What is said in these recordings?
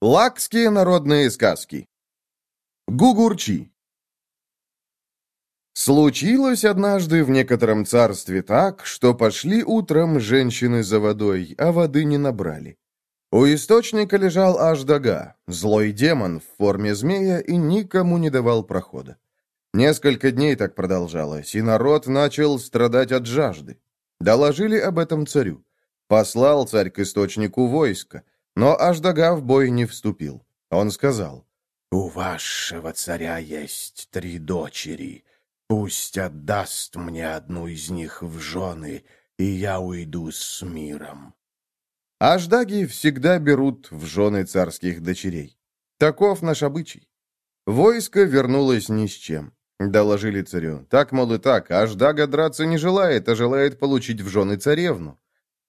Лакские народные сказки. Гугурчи. Случилось однажды в некотором царстве так, что пошли утром женщины за водой, а воды не набрали. У источника лежал Аждага, злой демон в форме змея, и никому не давал прохода. Несколько дней так продолжалось, и народ начал страдать от жажды. Доложили об этом царю. Послал царь к источнику войска — но Аждага в бой не вступил. Он сказал, «У вашего царя есть три дочери. Пусть отдаст мне одну из них в жены, и я уйду с миром». Аждаги всегда берут в жены царских дочерей. Таков наш обычай. Войско вернулось ни с чем. Доложили царю. Так, мол, и так, Аждага драться не желает, а желает получить в жены царевну.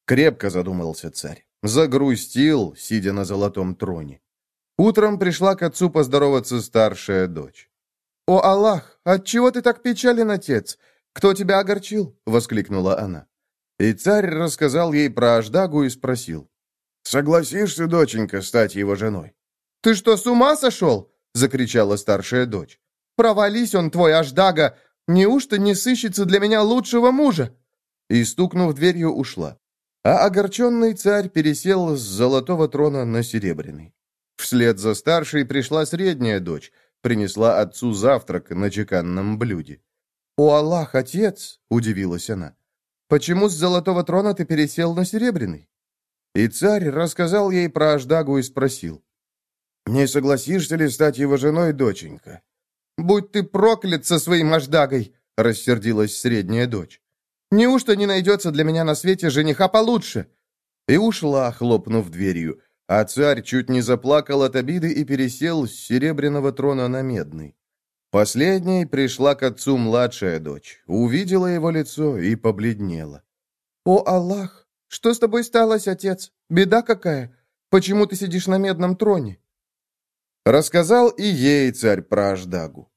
Крепко задумался царь. Загрустил, сидя на золотом троне. Утром пришла к отцу поздороваться старшая дочь. «О, Аллах, отчего ты так печален, отец? Кто тебя огорчил?» — воскликнула она. И царь рассказал ей про Аждагу и спросил. «Согласишься, доченька, стать его женой?» «Ты что, с ума сошел?» — закричала старшая дочь. «Провались он, твой Аждага! Неужто не сыщется для меня лучшего мужа?» И, стукнув дверью, ушла. А огорченный царь пересел с золотого трона на серебряный. Вслед за старшей пришла средняя дочь, принесла отцу завтрак на чеканном блюде. «О, Аллах, отец!» — удивилась она. «Почему с золотого трона ты пересел на серебряный?» И царь рассказал ей про Аждагу и спросил. «Не согласишься ли стать его женой, доченька?» «Будь ты проклят со своим Аждагой!» — рассердилась средняя дочь. Неужто не найдется для меня на свете жениха получше?» И ушла, хлопнув дверью, а царь чуть не заплакал от обиды и пересел с серебряного трона на медный. Последней пришла к отцу младшая дочь, увидела его лицо и побледнела. «О, Аллах! Что с тобой сталось, отец? Беда какая? Почему ты сидишь на медном троне?» Рассказал и ей царь про Аждагу.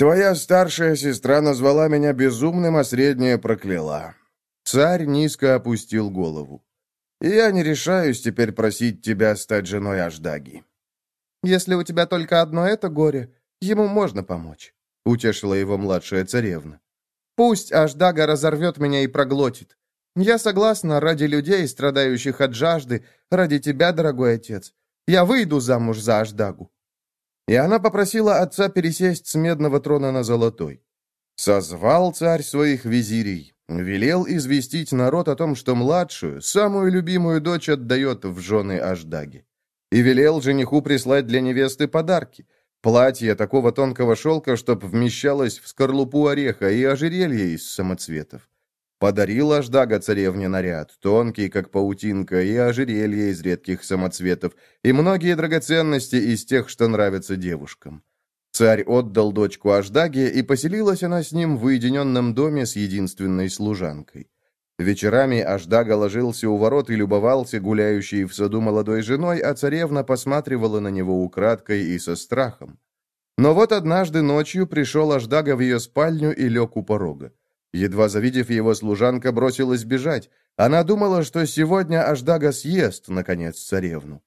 Твоя старшая сестра назвала меня безумным, а средняя прокляла». Царь низко опустил голову. «Я не решаюсь теперь просить тебя стать женой Аждаги». «Если у тебя только одно это горе, ему можно помочь», — утешила его младшая царевна. «Пусть Аждага разорвет меня и проглотит. Я согласна ради людей, страдающих от жажды, ради тебя, дорогой отец. Я выйду замуж за Аждагу». И она попросила отца пересесть с медного трона на золотой. Созвал царь своих визирей, велел известить народ о том, что младшую, самую любимую дочь отдает в жены Аждаги. И велел жениху прислать для невесты подарки. Платье такого тонкого шелка, чтоб вмещалось в скорлупу ореха и ожерелье из самоцветов. Подарил Аждага царевне наряд, тонкий, как паутинка, и ожерелье из редких самоцветов, и многие драгоценности из тех, что нравятся девушкам. Царь отдал дочку Аждаге, и поселилась она с ним в уединенном доме с единственной служанкой. Вечерами Аждага ложился у ворот и любовался гуляющей в саду молодой женой, а царевна посматривала на него украдкой и со страхом. Но вот однажды ночью пришел Аждага в ее спальню и лег у порога. Едва завидев его, служанка бросилась бежать. Она думала, что сегодня Аждага съест, наконец, царевну.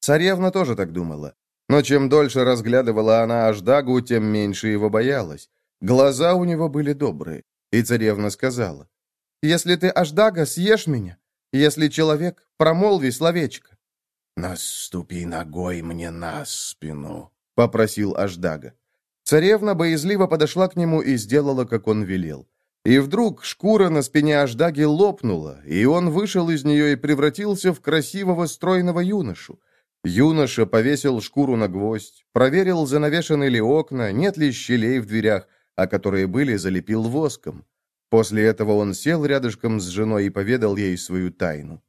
Царевна тоже так думала. Но чем дольше разглядывала она Аждагу, тем меньше его боялась. Глаза у него были добрые. И царевна сказала, «Если ты Аждага, съешь меня. Если человек, промолви словечко». «Наступи ногой мне на спину», — попросил Аждага. Царевна боязливо подошла к нему и сделала, как он велел. И вдруг шкура на спине Аждаги лопнула, и он вышел из нее и превратился в красивого стройного юношу. Юноша повесил шкуру на гвоздь, проверил, занавешены ли окна, нет ли щелей в дверях, а которые были, залепил воском. После этого он сел рядышком с женой и поведал ей свою тайну.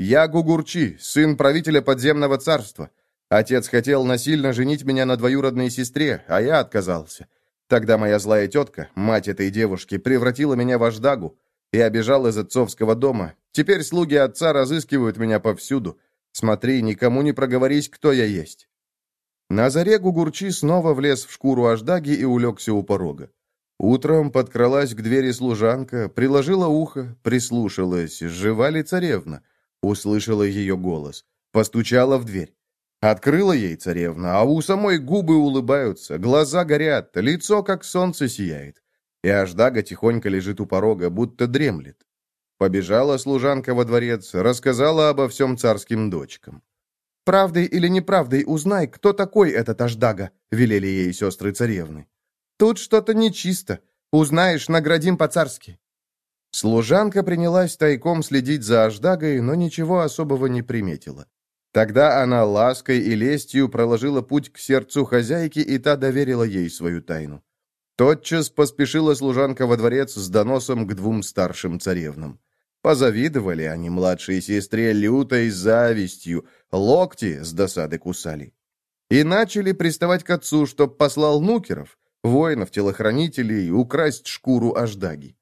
«Я Гугурчи, сын правителя подземного царства. Отец хотел насильно женить меня на двоюродной сестре, а я отказался. Тогда моя злая тетка, мать этой девушки, превратила меня в аждагу и обижал из отцовского дома. Теперь слуги отца разыскивают меня повсюду. Смотри, никому не проговорись, кто я есть». На заре Гугурчи снова влез в шкуру аждаги и улегся у порога. Утром подкралась к двери служанка, приложила ухо, прислушалась, жива ли царевна. Услышала ее голос. Постучала в дверь. Открыла ей царевна, а у самой губы улыбаются, глаза горят, лицо как солнце сияет. И Аждага тихонько лежит у порога, будто дремлет. Побежала служанка во дворец, рассказала обо всем царским дочкам. «Правдой или неправдой узнай, кто такой этот Аждага», — велели ей сестры царевны. «Тут что-то нечисто. Узнаешь, наградим по-царски». Служанка принялась тайком следить за Аждагой, но ничего особого не приметила. Тогда она лаской и лестью проложила путь к сердцу хозяйки, и та доверила ей свою тайну. Тотчас поспешила служанка во дворец с доносом к двум старшим царевнам. Позавидовали они младшей сестре лютой завистью, локти с досады кусали. И начали приставать к отцу, чтоб послал нукеров, воинов-телохранителей, украсть шкуру Аждаги.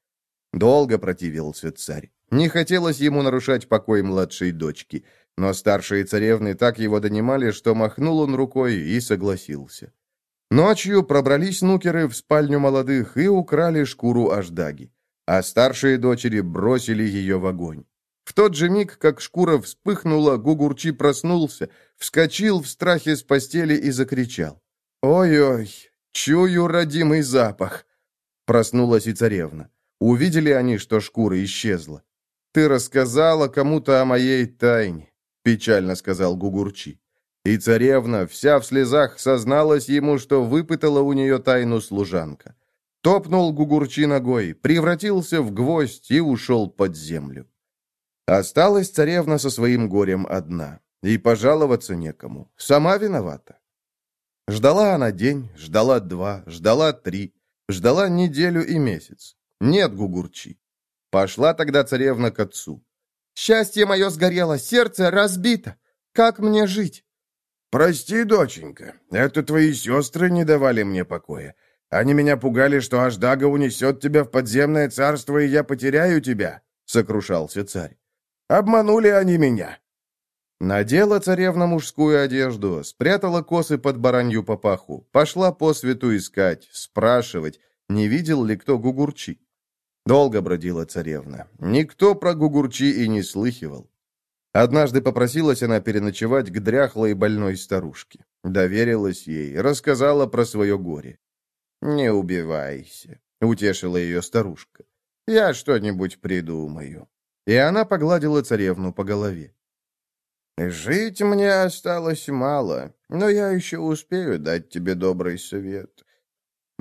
Долго противился царь. Не хотелось ему нарушать покой младшей дочки, но старшие царевны так его донимали, что махнул он рукой и согласился. Ночью пробрались нукеры в спальню молодых и украли шкуру Аждаги, а старшие дочери бросили ее в огонь. В тот же миг, как шкура вспыхнула, Гугурчи проснулся, вскочил в страхе с постели и закричал. «Ой-ой, чую родимый запах!» Проснулась и царевна. Увидели они, что шкура исчезла. «Ты рассказала кому-то о моей тайне», — печально сказал Гугурчи. И царевна, вся в слезах, созналась ему, что выпытала у нее тайну служанка. Топнул Гугурчи ногой, превратился в гвоздь и ушел под землю. Осталась царевна со своим горем одна. И пожаловаться некому. Сама виновата. Ждала она день, ждала два, ждала три, ждала неделю и месяц. Нет Гугурчи. Пошла тогда царевна к отцу. «Счастье мое сгорело, сердце разбито. Как мне жить?» «Прости, доченька, это твои сестры не давали мне покоя. Они меня пугали, что Аждага унесет тебя в подземное царство, и я потеряю тебя», — сокрушался царь. «Обманули они меня». Надела царевна мужскую одежду, спрятала косы под баранью папаху, пошла по свету искать, спрашивать, не видел ли кто Гугурчи. Долго бродила царевна. Никто про Гугурчи и не слыхивал. Однажды попросилась она переночевать к дряхлой больной старушке. Доверилась ей, рассказала про свое горе. «Не убивайся», — утешила ее старушка. «Я что-нибудь придумаю». И она погладила царевну по голове. «Жить мне осталось мало, но я еще успею дать тебе добрый совет.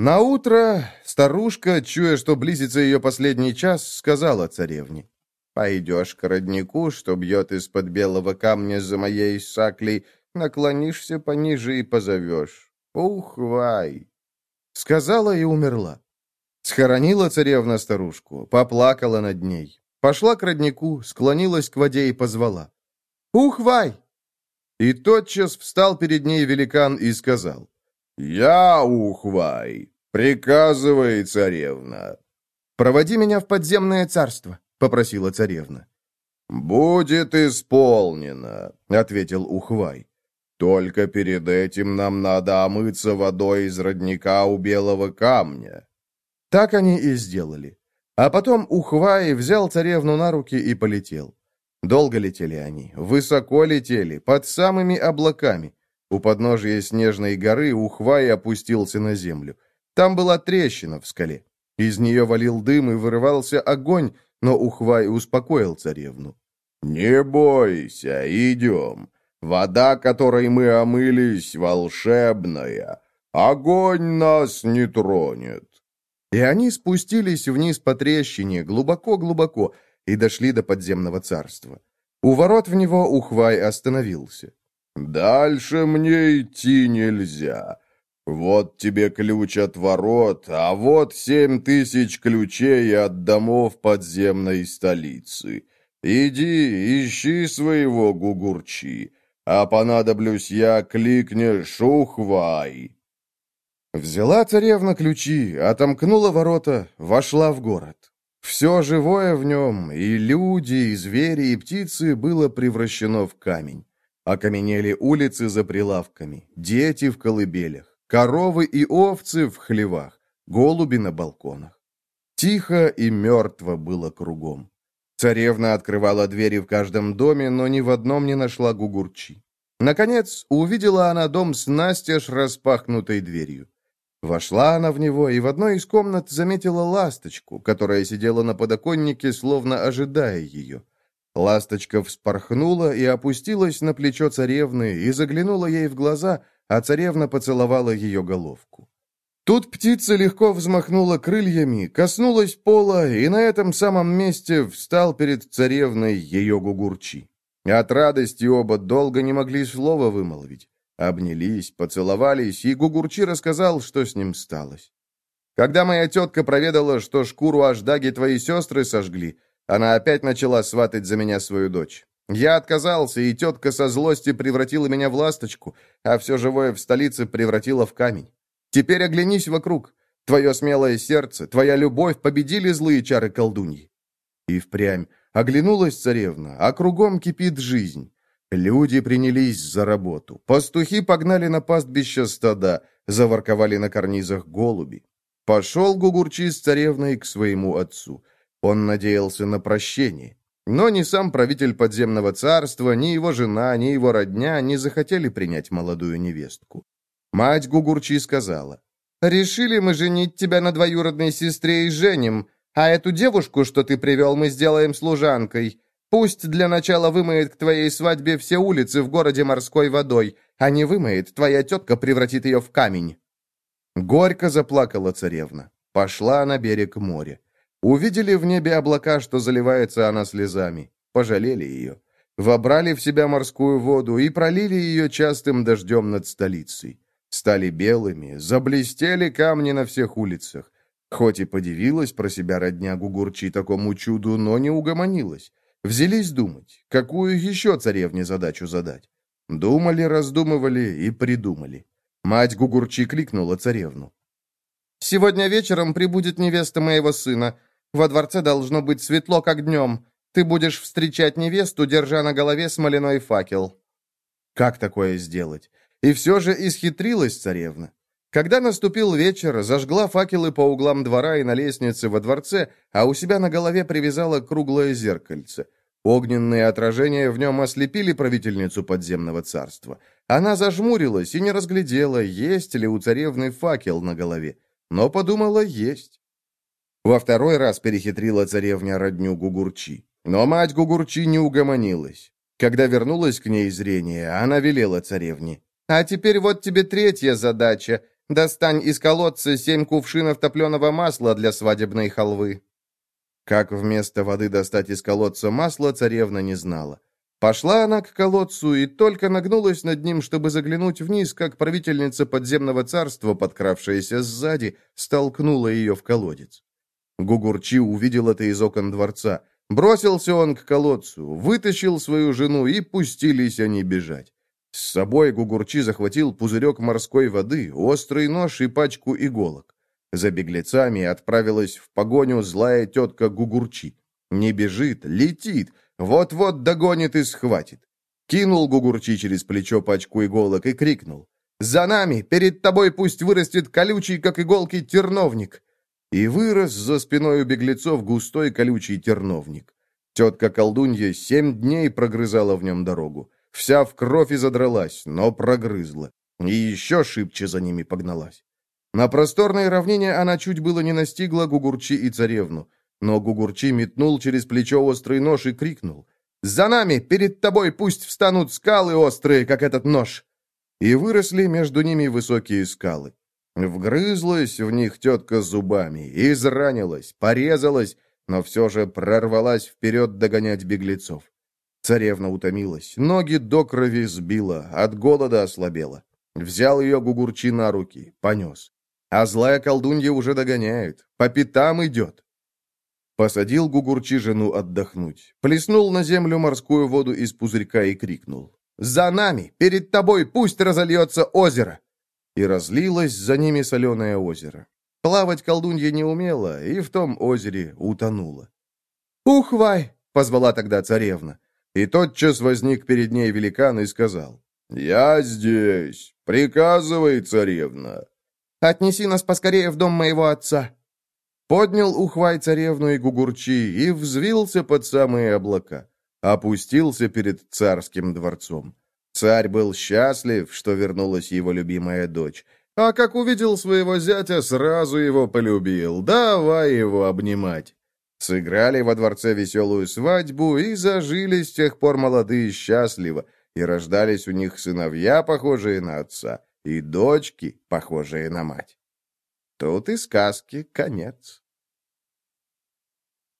На утро старушка, чуя, что близится ее последний час, сказала царевне. «Пойдешь к роднику, что бьет из-под белого камня за моей саклей, наклонишься пониже и позовешь. Ухвай!» Сказала и умерла. Схоронила царевна старушку, поплакала над ней. Пошла к роднику, склонилась к воде и позвала. «Ухвай!» И тотчас встал перед ней великан и сказал. «Я Ухвай! Приказывай, царевна!» «Проводи меня в подземное царство», — попросила царевна. «Будет исполнено», — ответил Ухвай. «Только перед этим нам надо омыться водой из родника у белого камня». Так они и сделали. А потом Ухвай взял царевну на руки и полетел. Долго летели они, высоко летели, под самыми облаками. У подножия снежной горы Ухвай опустился на землю. Там была трещина в скале. Из нее валил дым и вырывался огонь, но Ухвай успокоил царевну. «Не бойся, идем. Вода, которой мы омылись, волшебная. Огонь нас не тронет». И они спустились вниз по трещине, глубоко-глубоко, и дошли до подземного царства. У ворот в него Ухвай остановился. «Дальше мне идти нельзя. Вот тебе ключ от ворот, а вот семь тысяч ключей от домов подземной столицы. Иди, ищи своего гугурчи, а понадоблюсь я, кликнешь «Ухвай». Взяла царевна ключи, отомкнула ворота, вошла в город. Все живое в нем, и люди, и звери, и птицы, было превращено в камень. Окаменели улицы за прилавками, дети в колыбелях, коровы и овцы в хлевах, голуби на балконах. Тихо и мертво было кругом. Царевна открывала двери в каждом доме, но ни в одном не нашла гугурчи. Наконец, увидела она дом с настежь распахнутой дверью. Вошла она в него и в одной из комнат заметила ласточку, которая сидела на подоконнике, словно ожидая ее. Ласточка вспорхнула и опустилась на плечо царевны и заглянула ей в глаза, а царевна поцеловала ее головку. Тут птица легко взмахнула крыльями, коснулась пола, и на этом самом месте встал перед царевной ее гугурчи. От радости оба долго не могли слова вымолвить. Обнялись, поцеловались, и Гугурчи рассказал, что с ним сталось. Когда моя тетка проведала, что шкуру Аждаги твои сестры сожгли, она опять начала сватать за меня свою дочь. Я отказался, и тетка со злости превратила меня в ласточку, а все живое в столице превратила в камень. Теперь оглянись вокруг. Твое смелое сердце, твоя любовь победили злые чары колдуньи. И впрямь оглянулась царевна, а кругом кипит жизнь. Люди принялись за работу. Пастухи погнали на пастбище стада, заворковали на карнизах голуби. Пошел Гугурчи с царевной к своему отцу. Он надеялся на прощение. Но ни сам правитель подземного царства, ни его жена, ни его родня не захотели принять молодую невестку. Мать Гугурчи сказала, «Решили мы женить тебя на двоюродной сестре и женим, а эту девушку, что ты привел, мы сделаем служанкой. Пусть для начала вымоет к твоей свадьбе все улицы в городе морской водой, а не вымоет, твоя тетка превратит ее в камень». Горько заплакала царевна. Пошла на берег моря. Увидели в небе облака, что заливается она слезами. Пожалели ее. Вобрали в себя морскую воду и пролили ее частым дождем над столицей. Стали белыми, заблестели камни на всех улицах. Хоть и подивилась про себя родня Гугурчи такому чуду, но не угомонилась. Взялись думать, какую еще царевне задачу задать. Думали, раздумывали и придумали. Мать Гугурчи кликнула царевну. «Сегодня вечером прибудет невеста моего сына. Во дворце должно быть светло, как днем. Ты будешь встречать невесту, держа на голове смоляной факел». Как такое сделать? И все же исхитрилась царевна. Когда наступил вечер, зажгла факелы по углам двора и на лестнице во дворце, а у себя на голове привязала круглое зеркальце. Огненные отражения в нем ослепили правительницу подземного царства. Она зажмурилась и не разглядела, есть ли у царевны факел на голове. Но подумала, есть. Во второй раз перехитрила царевня родню Гугурчи. Но мать Гугурчи не угомонилась. Когда вернулась к ней зрение, она велела царевне. «А теперь вот тебе третья задача. Достань из колодца семь кувшинов топленого масла для свадебной халвы». Как вместо воды достать из колодца масло, царевна не знала. Пошла она к колодцу и только нагнулась над ним, чтобы заглянуть вниз, как правительница подземного царства, подкравшаяся сзади, столкнула ее в колодец. Гугурчи увидел это из окон дворца. Бросился он к колодцу, вытащил свою жену, и пустились они бежать. С собой Гугурчи захватил пузырек морской воды, острый нож и пачку иголок. За беглецами отправилась в погоню злая тетка Гугурчи. Не бежит, летит, вот-вот догонит и схватит. Кинул Гугурчи через плечо пачку иголок и крикнул. «За нами! Перед тобой пусть вырастет колючий, как иголки, терновник!» И вырос за спиной у беглецов густой колючий терновник. Тетка-колдунья семь дней прогрызала в нем дорогу. Вся в кровь и задралась, но прогрызла. И еще шибче за ними погналась. На просторной равнине она чуть было не настигла Гугурчи и царевну. Но Гугурчи метнул через плечо острый нож и крикнул. «За нами! Перед тобой пусть встанут скалы острые, как этот нож!» И выросли между ними высокие скалы. Вгрызлась в них тетка зубами, изранилась, порезалась, но все же прорвалась вперед догонять беглецов. Царевна утомилась, ноги до крови сбила, от голода ослабела. Взял ее Гугурчи на руки, понес. А злая колдунья уже догоняет, по пятам идет. Посадил Гугурчи жену отдохнуть, плеснул на землю морскую воду из пузырька и крикнул. «За нами! Перед тобой пусть разольется озеро!» И разлилось за ними соленое озеро. Плавать колдунья не умела, и в том озере утонула. «Ухвай!» — позвала тогда царевна. И тотчас возник перед ней великан и сказал. «Я здесь. Приказывай, царевна». «Отнеси нас поскорее в дом моего отца». Поднял ухвай царевну и гугурчи и взвился под самые облака. Опустился перед царским дворцом. Царь был счастлив, что вернулась его любимая дочь. А как увидел своего зятя, сразу его полюбил. Давай его обнимать. Сыграли во дворце веселую свадьбу и зажили с тех пор молодые счастливо, и рождались у них сыновья, похожие на отца, и дочки, похожие на мать. Тут и сказки конец.